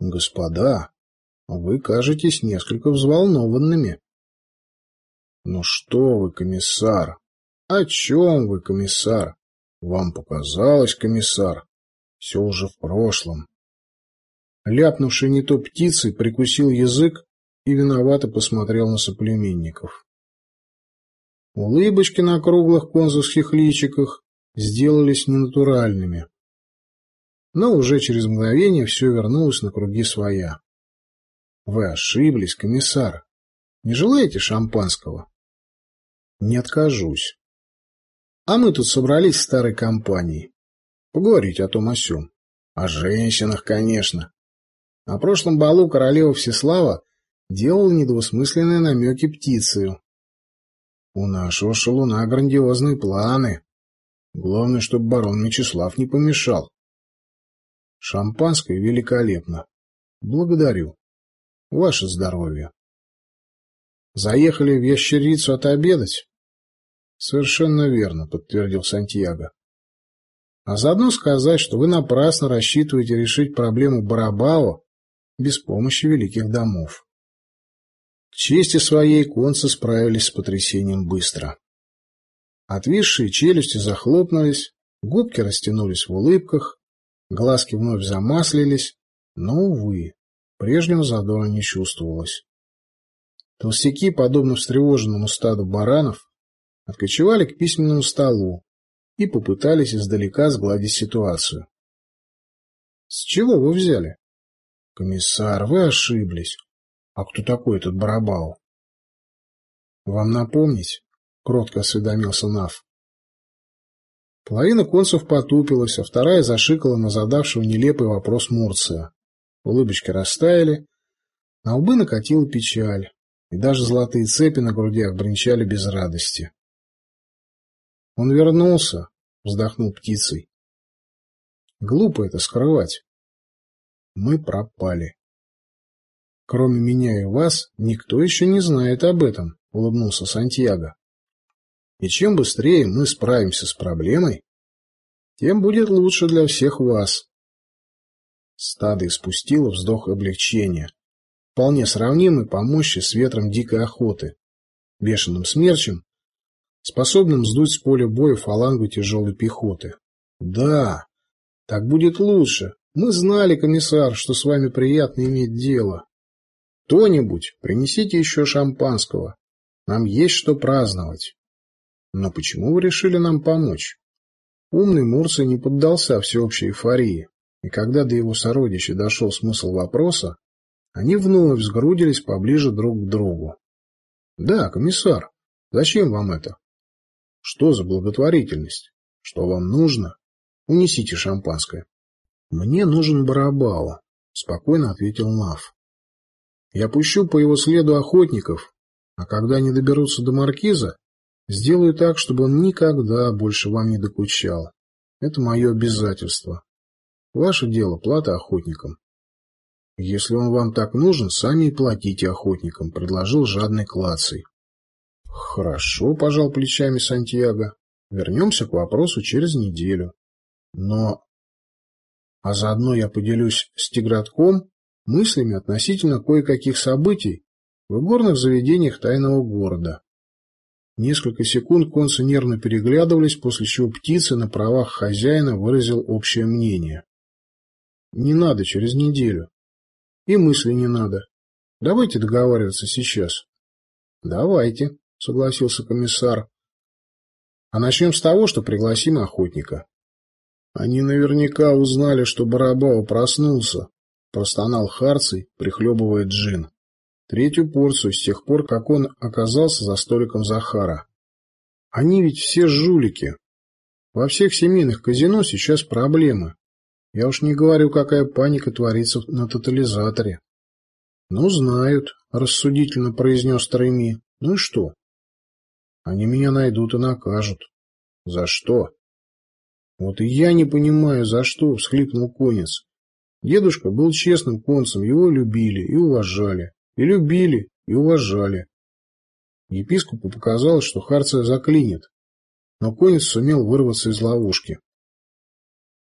Господа, вы кажетесь несколько взволнованными. Ну что вы, комиссар? О чем вы, комиссар? Вам показалось, комиссар. Все уже в прошлом. Ляпнувший не то птицей, прикусил язык и виновато посмотрел на соплеменников. Улыбочки на круглых конзовских личиках сделались ненатуральными. Но уже через мгновение все вернулось на круги своя. Вы ошиблись, комиссар. Не желаете шампанского? Не откажусь. А мы тут собрались в старой компании. Поговорить о том о сём. О женщинах, конечно. На прошлом балу королева Всеслава делала недвусмысленные намеки птицею. У нашего шалуна грандиозные планы. Главное, чтобы барон Мечислав не помешал. Шампанское великолепно. Благодарю. Ваше здоровье. Заехали в ящерицу отобедать? Совершенно верно, подтвердил Сантьяго. А заодно сказать, что вы напрасно рассчитываете решить проблему Барабао без помощи великих домов. К чести своей концы справились с потрясением быстро. Отвисшие челюсти захлопнулись, губки растянулись в улыбках, глазки вновь замаслились, но, увы, Прежнего задора не чувствовалось. Толстяки, подобно встревоженному стаду баранов, откочевали к письменному столу и попытались издалека сгладить ситуацию. — С чего вы взяли? — Комиссар, вы ошиблись. А кто такой этот Барабау? — Вам напомнить? — кротко осведомился Нав. Половина концев потупилась, а вторая зашикала на задавшего нелепый вопрос Мурция. Улыбочки растаяли, на лбы накатила печаль, и даже золотые цепи на грудях бренчали без радости. «Он вернулся», — вздохнул птицей. «Глупо это скрывать. Мы пропали». «Кроме меня и вас, никто еще не знает об этом», — улыбнулся Сантьяго. «И чем быстрее мы справимся с проблемой, тем будет лучше для всех вас». Стадо испустило вздох облегчения, вполне сравнимый по мощи с ветром дикой охоты, бешеным смерчем, способным сдуть с поля боя фалангу тяжелой пехоты. Да, так будет лучше. Мы знали, комиссар, что с вами приятно иметь дело. Кто-нибудь, принесите еще шампанского. Нам есть что праздновать. Но почему вы решили нам помочь? Умный Мурций не поддался всеобщей эйфории и когда до его сородича дошел смысл вопроса, они вновь сгрудились поближе друг к другу. — Да, комиссар, зачем вам это? — Что за благотворительность? Что вам нужно? Унесите шампанское. — Мне нужен Барабала, — спокойно ответил Нав. — Я пущу по его следу охотников, а когда они доберутся до маркиза, сделаю так, чтобы он никогда больше вам не докучал. Это мое обязательство. Ваше дело плата охотникам. Если он вам так нужен, сами и платите охотникам, предложил жадный Клаций. Хорошо, пожал плечами Сантьяго. Вернемся к вопросу через неделю. Но... А заодно я поделюсь с Тигратком мыслями относительно кое-каких событий в горных заведениях тайного города. Несколько секунд концы нервно переглядывались, после чего птица на правах хозяина выразил общее мнение. Не надо через неделю. И мысли не надо. Давайте договариваться сейчас. Давайте, согласился комиссар. А начнем с того, что пригласим охотника. Они наверняка узнали, что Барабао проснулся, простонал Харций, прихлебывая джин. Третью порцию с тех пор, как он оказался за столиком Захара. Они ведь все жулики. Во всех семейных казино сейчас проблемы. Я уж не говорю, какая паника творится на тотализаторе. — Ну, знают, — рассудительно произнес Треми. — Ну и что? — Они меня найдут и накажут. — За что? — Вот и я не понимаю, за что, — всхлипнул конец. Дедушка был честным концем, его любили и уважали. И любили, и уважали. Епископу показалось, что Харция заклинит, но конец сумел вырваться из ловушки.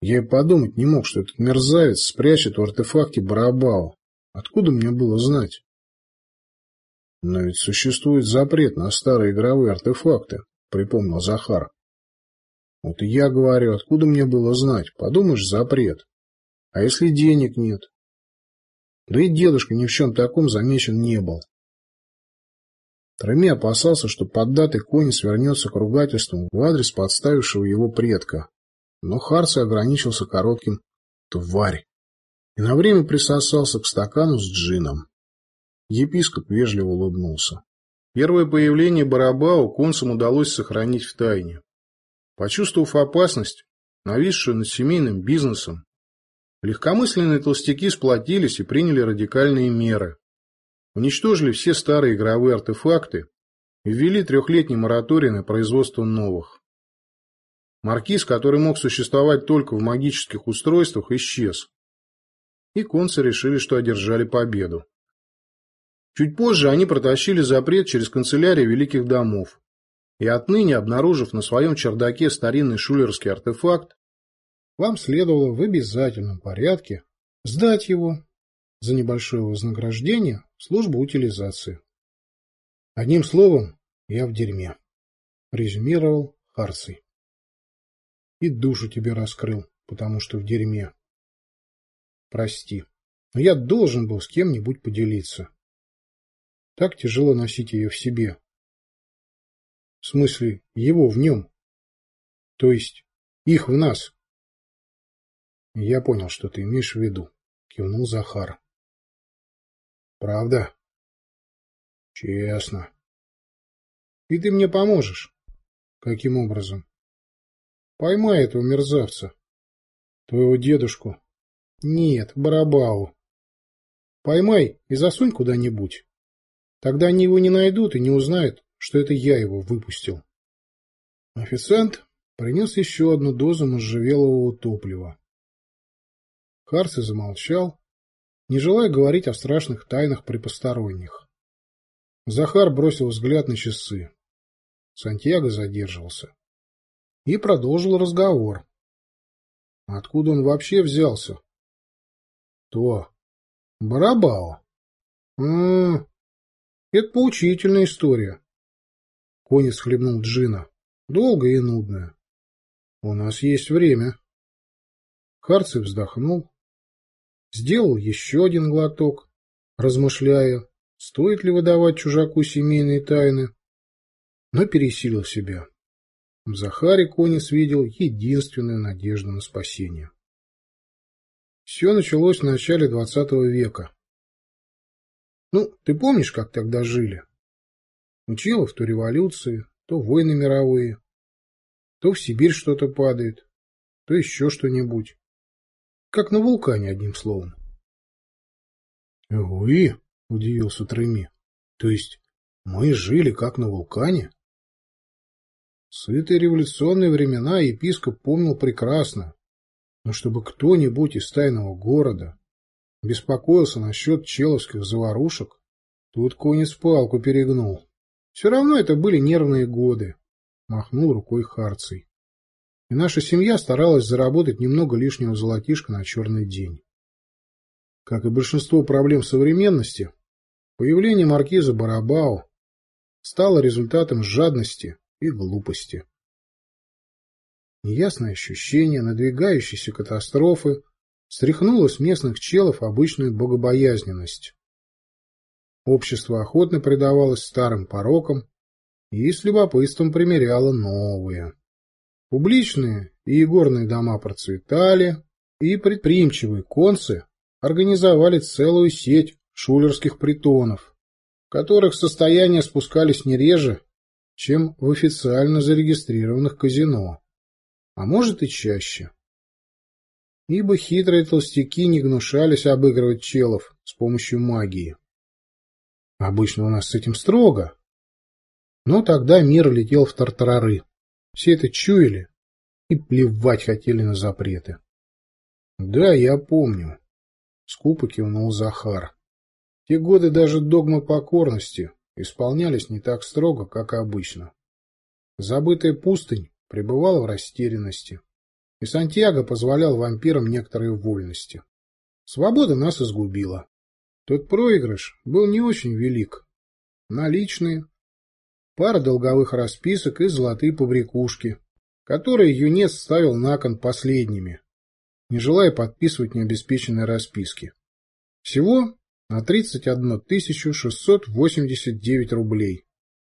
Я и подумать не мог, что этот мерзавец спрячет в артефакте Барабао. Откуда мне было знать? Но ведь существует запрет на старые игровые артефакты, припомнил Захар. Вот и я говорю, откуда мне было знать? Подумаешь, запрет. А если денег нет? Да и дедушка ни в чем таком замечен не был. Трами опасался, что поддатый конь свернется к ругательству в адрес подставившего его предка. Но Харси ограничился коротким «тварь» и на время присосался к стакану с джином. Епископ вежливо улыбнулся. Первое появление Барабау концам удалось сохранить в тайне. Почувствовав опасность, нависшую над семейным бизнесом, легкомысленные толстяки сплотились и приняли радикальные меры. Уничтожили все старые игровые артефакты и ввели трехлетний мораторий на производство новых. Маркиз, который мог существовать только в магических устройствах, исчез. И концы решили, что одержали победу. Чуть позже они протащили запрет через канцелярии великих домов. И отныне, обнаружив на своем чердаке старинный шулерский артефакт, вам следовало в обязательном порядке сдать его за небольшое вознаграждение в службу утилизации. Одним словом, я в дерьме, резюмировал Харций. И душу тебе раскрыл, потому что в дерьме. Прости, но я должен был с кем-нибудь поделиться. Так тяжело носить ее в себе. В смысле, его в нем. То есть, их в нас. Я понял, что ты имеешь в виду, кивнул Захар. Правда? Честно. И ты мне поможешь? Каким образом? Поймай этого мерзавца. Твоего дедушку. Нет, Барабау. Поймай и засунь куда-нибудь. Тогда они его не найдут и не узнают, что это я его выпустил. Официант принес еще одну дозу можжевелового топлива. Харси замолчал, не желая говорить о страшных тайнах при посторонних. Захар бросил взгляд на часы. Сантьяго задерживался. И продолжил разговор. Откуда он вообще взялся? То. Барабао. А, -а, а, это поучительная история. Конец хлебнул джина. Долгая и нудная. У нас есть время. Харцев вздохнул, сделал еще один глоток, размышляя, стоит ли выдавать чужаку семейные тайны, но пересилил себя. В Захаре Конец видел единственную надежду на спасение. Все началось в начале двадцатого века. Ну, ты помнишь, как тогда жили? Училов то революции, то войны мировые, то в Сибирь что-то падает, то еще что-нибудь. Как на вулкане, одним словом. — Вы? — удивился Треми. — То есть мы жили как на вулкане? Сытые революционные времена епископ помнил прекрасно, но чтобы кто-нибудь из тайного города беспокоился насчет человских заварушек, тут конец палку перегнул. Все равно это были нервные годы, махнул рукой Харций и наша семья старалась заработать немного лишнего золотишка на черный день. Как и большинство проблем современности, появление маркиза Барабао стало результатом жадности и глупости. Неясное ощущение надвигающейся катастрофы стряхнуло с местных челов обычную богобоязненность. Общество охотно предавалось старым порокам и с любопытством примеряло новые. Публичные и игорные дома процветали, и предприимчивые концы организовали целую сеть шулерских притонов, в которых состояния спускались не реже, чем в официально зарегистрированных казино, а может и чаще. Ибо хитрые толстяки не гнушались обыгрывать челов с помощью магии. Обычно у нас с этим строго. Но тогда мир летел в тартарары. Все это чуяли и плевать хотели на запреты. — Да, я помню. Скупо кивнул Захар. Те годы даже догмы покорности исполнялись не так строго, как обычно. Забытая пустынь пребывала в растерянности. и Сантьяго позволял вампирам некоторые вольности. Свобода нас изгубила. Тот проигрыш был не очень велик. Наличные, пара долговых расписок и золотые побрякушки, которые юнец ставил на кон последними, не желая подписывать необеспеченные расписки. Всего на 31 689 рублей.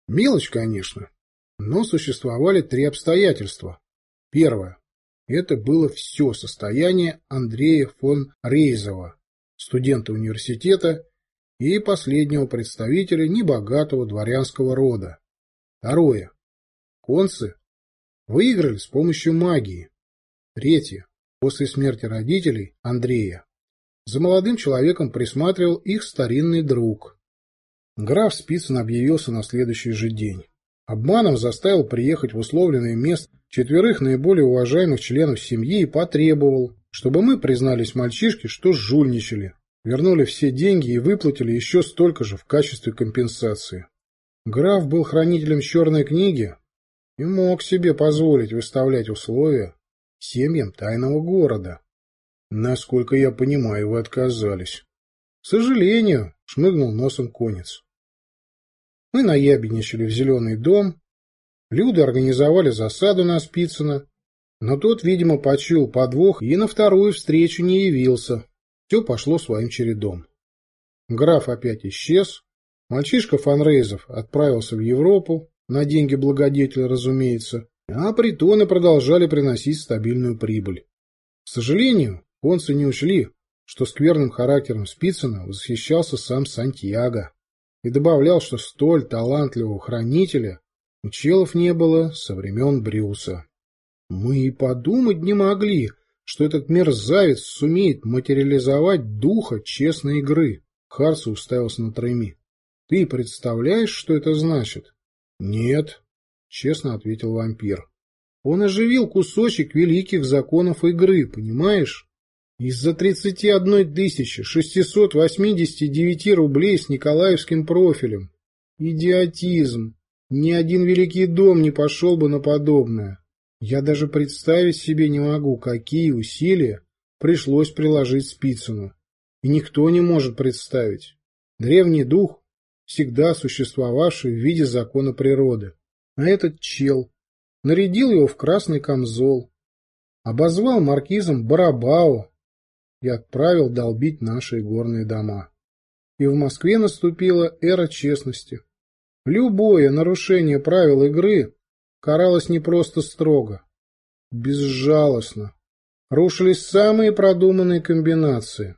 Мелочь, конечно, но существовали три обстоятельства. Первое. Это было все состояние Андрея фон Рейзова, студента университета и последнего представителя небогатого дворянского рода. Второе. Концы выиграли с помощью магии. Третье. После смерти родителей Андрея за молодым человеком присматривал их старинный друг. Граф Спицын объявился на следующий же день. Обманом заставил приехать в условленное место четверых наиболее уважаемых членов семьи и потребовал, чтобы мы признались мальчишке, что жульничали, вернули все деньги и выплатили еще столько же в качестве компенсации. Граф был хранителем черной книги и мог себе позволить выставлять условия семьям тайного города. Насколько я понимаю, вы отказались. К сожалению, шмыгнул носом конец. Мы наябедничали в зеленый дом, люди организовали засаду на Спицына, но тот, видимо, почуял подвох и на вторую встречу не явился. Все пошло своим чередом. Граф опять исчез, мальчишка Фанрейзов отправился в Европу, на деньги благодетеля, разумеется, а притоны продолжали приносить стабильную прибыль. К сожалению, концы не ушли, что скверным характером Спицына восхищался сам Сантьяго и добавлял, что столь талантливого хранителя у челов не было со времен Брюса. Мы и подумать не могли, что этот мерзавец сумеет материализовать духа честной игры. Харси уставился на Треми. Ты представляешь, что это значит? Нет, честно ответил вампир. Он оживил кусочек великих законов игры, понимаешь? Из-за 31 689 рублей с Николаевским профилем. Идиотизм. Ни один великий дом не пошел бы на подобное. Я даже представить себе не могу, какие усилия пришлось приложить Спицыну. И никто не может представить. Древний дух, всегда существовавший в виде закона природы. А этот чел нарядил его в красный камзол, обозвал маркизом Барабао, и отправил долбить наши горные дома. И в Москве наступила эра честности. Любое нарушение правил игры каралось не просто строго, безжалостно. Рушились самые продуманные комбинации.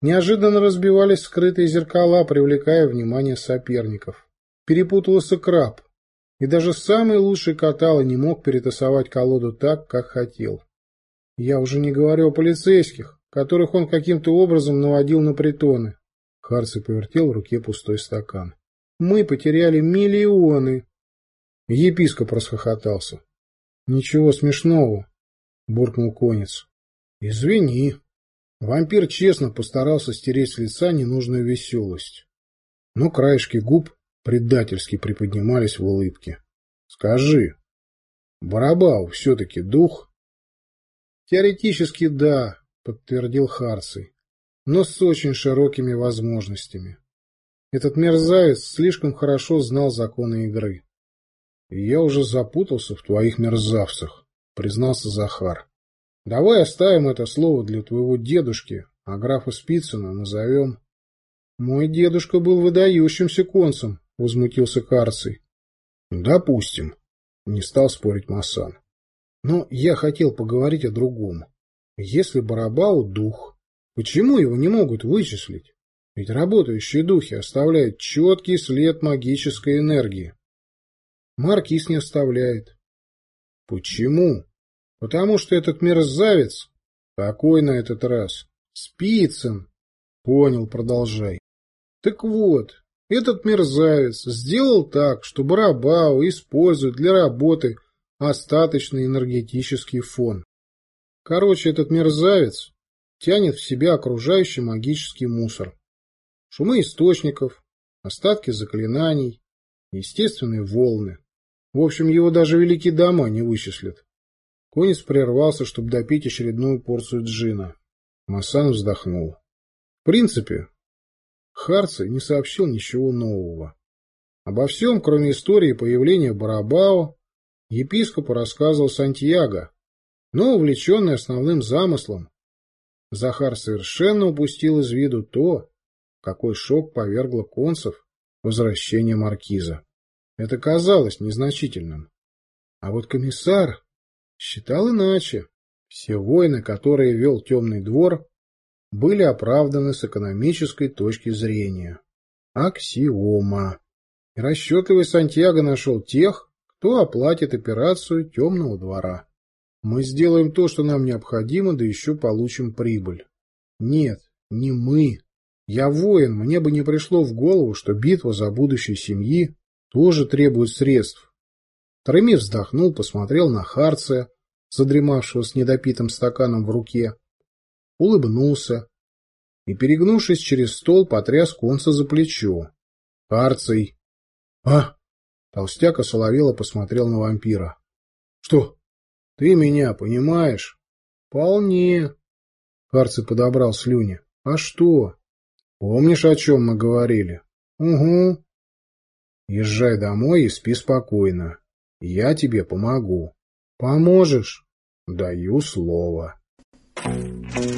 Неожиданно разбивались скрытые зеркала, привлекая внимание соперников. Перепутался краб, и даже самый лучший катало не мог перетасовать колоду так, как хотел. Я уже не говорю о полицейских, которых он каким-то образом наводил на притоны. Харци повертел в руке пустой стакан. Мы потеряли миллионы. Епископ расхохотался. Ничего смешного, буркнул конец. Извини. Вампир честно постарался стереть с лица ненужную веселость. Но краешки губ предательски приподнимались в улыбке. Скажи, Барабау все-таки дух? Теоретически да, подтвердил Харций, но с очень широкими возможностями. Этот мерзавец слишком хорошо знал законы игры. я уже запутался в твоих мерзавцах, признался Захар. Давай оставим это слово для твоего дедушки, а графа Спицына назовем. Мой дедушка был выдающимся концем, возмутился Карций. Допустим, не стал спорить Масан. Но я хотел поговорить о другом. Если Барабау — дух, почему его не могут вычислить? Ведь работающие духи оставляют четкий след магической энергии. Маркиз не оставляет. Почему? Потому что этот мерзавец... Какой на этот раз? Спицын. Понял, продолжай. Так вот, этот мерзавец сделал так, что Барабау использует для работы остаточный энергетический фон. Короче, этот мерзавец тянет в себя окружающий магический мусор. Шумы источников, остатки заклинаний, естественные волны. В общем, его даже великие дома не вычислят. Конец прервался, чтобы допить очередную порцию джина. Масан вздохнул. В принципе, Харци не сообщил ничего нового. Обо всем, кроме истории появления Барабао, епископу рассказывал Сантьяго, но, увлеченный основным замыслом, Захар совершенно упустил из виду то, какой шок повергло концев возвращение маркиза. Это казалось незначительным. А вот комиссар считал иначе. Все войны, которые вел темный двор, были оправданы с экономической точки зрения. Аксиома. Расчетливый Сантьяго нашел тех, кто оплатит операцию темного двора. Мы сделаем то, что нам необходимо, да еще получим прибыль. Нет, не мы. Я воин, мне бы не пришло в голову, что битва за будущее семьи тоже требует средств. Треми вздохнул, посмотрел на Харция, задремавшего с недопитым стаканом в руке, улыбнулся и, перегнувшись через стол, потряс конца за плечо. — Харций! — А! — толстяк осоловело посмотрел на вампира. — Что? Ты меня понимаешь? — Вполне. Харций подобрал слюни. — А что? — Помнишь, о чем мы говорили? — Угу. — Езжай домой и спи спокойно. Я тебе помогу. — Поможешь? — Даю слово. Thank you.